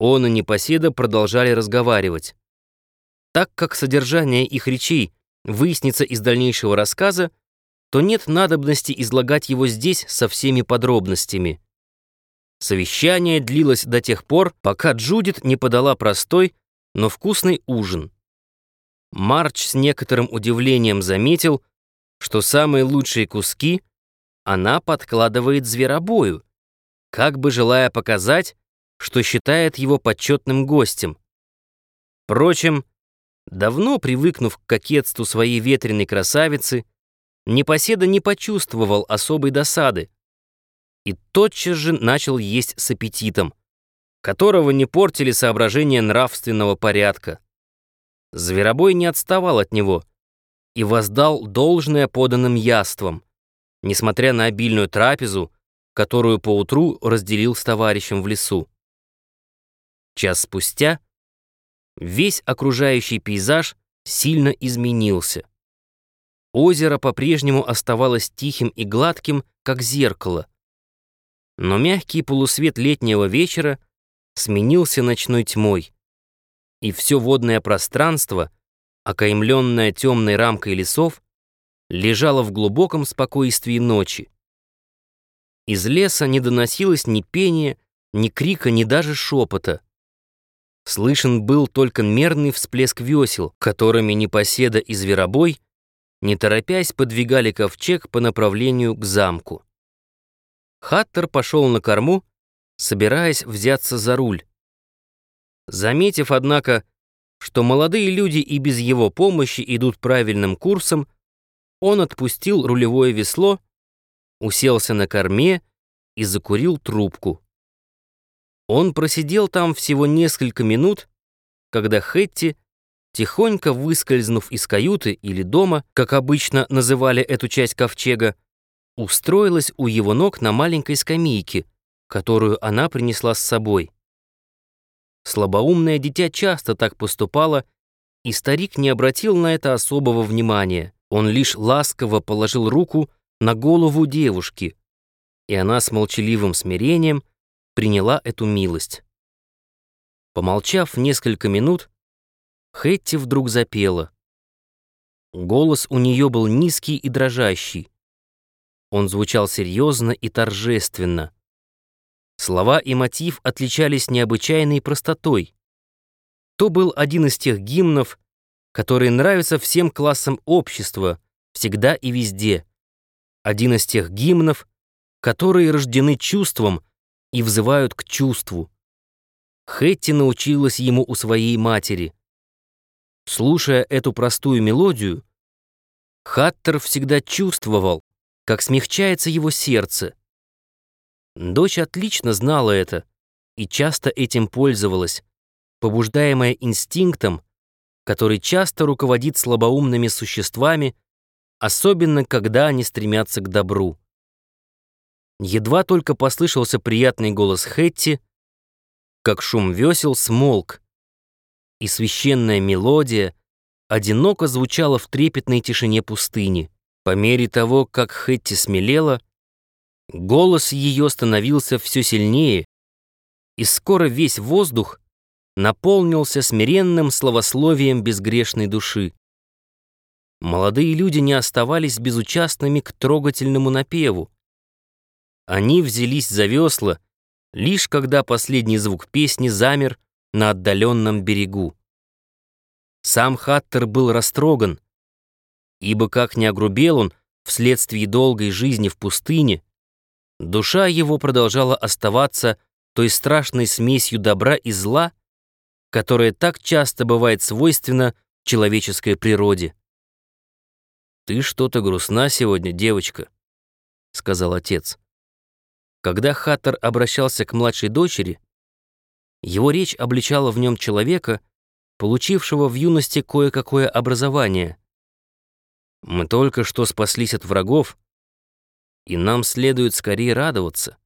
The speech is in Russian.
Он и Непоседа продолжали разговаривать. Так как содержание их речей выяснится из дальнейшего рассказа, то нет надобности излагать его здесь со всеми подробностями. Совещание длилось до тех пор, пока Джудит не подала простой, но вкусный ужин. Марч с некоторым удивлением заметил, что самые лучшие куски она подкладывает зверобою, как бы желая показать, что считает его почетным гостем. Впрочем, давно привыкнув к кокетству своей ветреной красавицы, Непоседа не почувствовал особой досады и тотчас же начал есть с аппетитом, которого не портили соображения нравственного порядка. Зверобой не отставал от него и воздал должное поданным яствам, несмотря на обильную трапезу, которую поутру разделил с товарищем в лесу. Час спустя весь окружающий пейзаж сильно изменился. Озеро по-прежнему оставалось тихим и гладким, как зеркало. Но мягкий полусвет летнего вечера сменился ночной тьмой, и все водное пространство, окаймленное темной рамкой лесов, лежало в глубоком спокойствии ночи. Из леса не доносилось ни пения, ни крика, ни даже шепота. Слышен был только мерный всплеск весел, которыми непоседа и зверобой, не торопясь, подвигали ковчег по направлению к замку. Хаттер пошел на корму, собираясь взяться за руль. Заметив, однако, что молодые люди и без его помощи идут правильным курсом, он отпустил рулевое весло, уселся на корме и закурил трубку. Он просидел там всего несколько минут, когда Хетти, тихонько выскользнув из каюты или дома, как обычно называли эту часть ковчега, устроилась у его ног на маленькой скамейке, которую она принесла с собой. Слабоумное дитя часто так поступало, и старик не обратил на это особого внимания. Он лишь ласково положил руку на голову девушки, и она с молчаливым смирением приняла эту милость. Помолчав несколько минут, Хэтти вдруг запела. Голос у нее был низкий и дрожащий. Он звучал серьезно и торжественно. Слова и мотив отличались необычайной простотой. То был один из тех гимнов, которые нравятся всем классам общества, всегда и везде. Один из тех гимнов, которые рождены чувством, и взывают к чувству. Хэтти научилась ему у своей матери. Слушая эту простую мелодию, Хаттер всегда чувствовал, как смягчается его сердце. Дочь отлично знала это и часто этим пользовалась, побуждаемая инстинктом, который часто руководит слабоумными существами, особенно когда они стремятся к добру. Едва только послышался приятный голос Хэтти, как шум весел смолк, и священная мелодия одиноко звучала в трепетной тишине пустыни. По мере того, как Хэтти смелела, голос ее становился все сильнее, и скоро весь воздух наполнился смиренным словословием безгрешной души. Молодые люди не оставались безучастными к трогательному напеву. Они взялись за весла, лишь когда последний звук песни замер на отдаленном берегу. Сам Хаттер был растроган, ибо как не огрубел он вследствие долгой жизни в пустыне, душа его продолжала оставаться той страшной смесью добра и зла, которая так часто бывает свойственна человеческой природе. «Ты что-то грустна сегодня, девочка», — сказал отец. Когда Хаттер обращался к младшей дочери, его речь обличала в нем человека, получившего в юности кое-какое образование. Мы только что спаслись от врагов, и нам следует скорее радоваться.